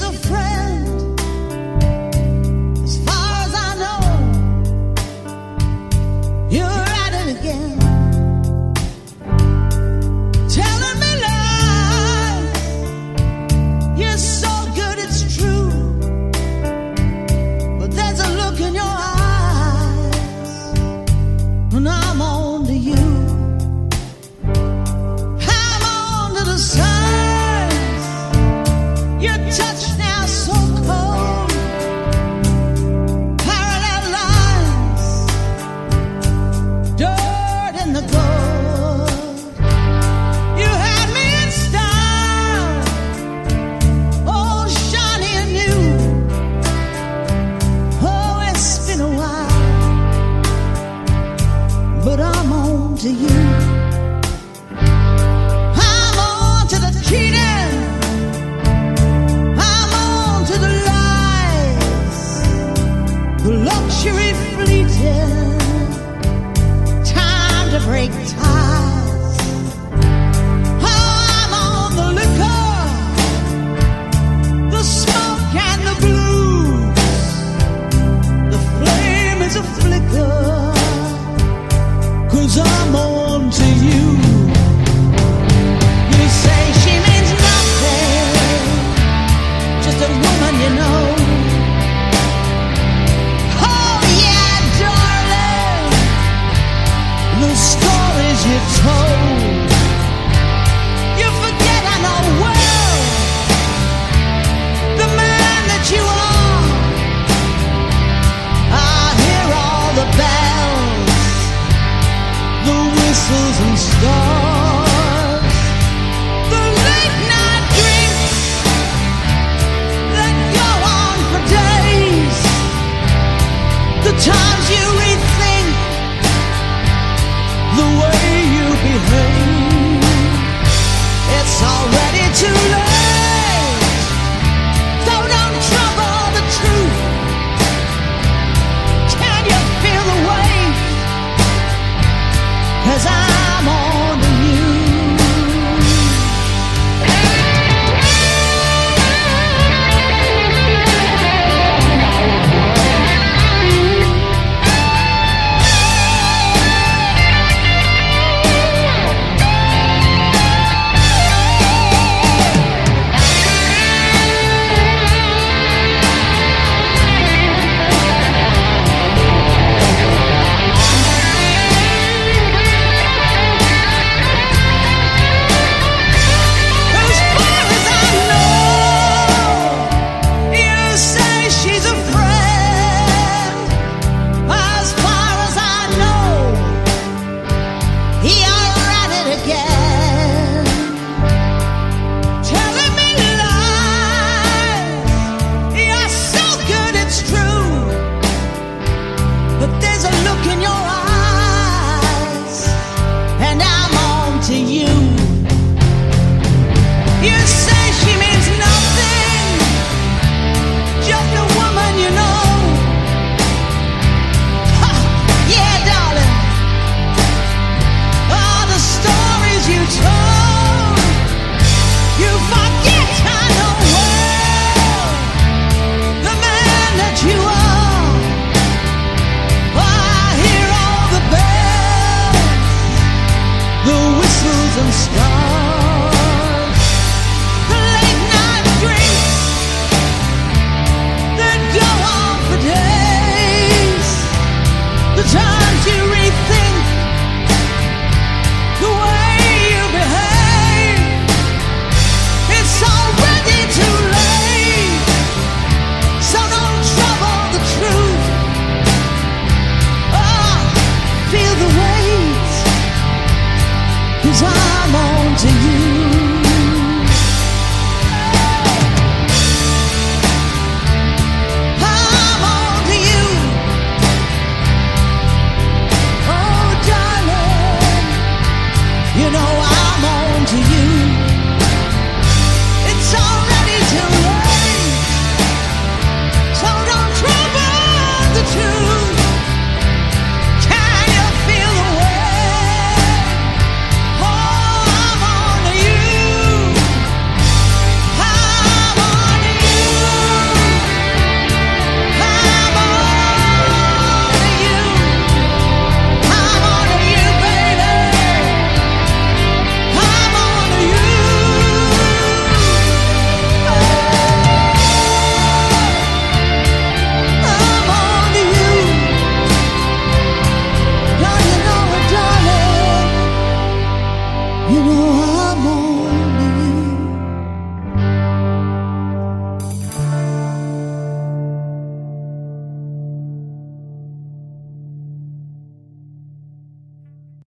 is a Cause I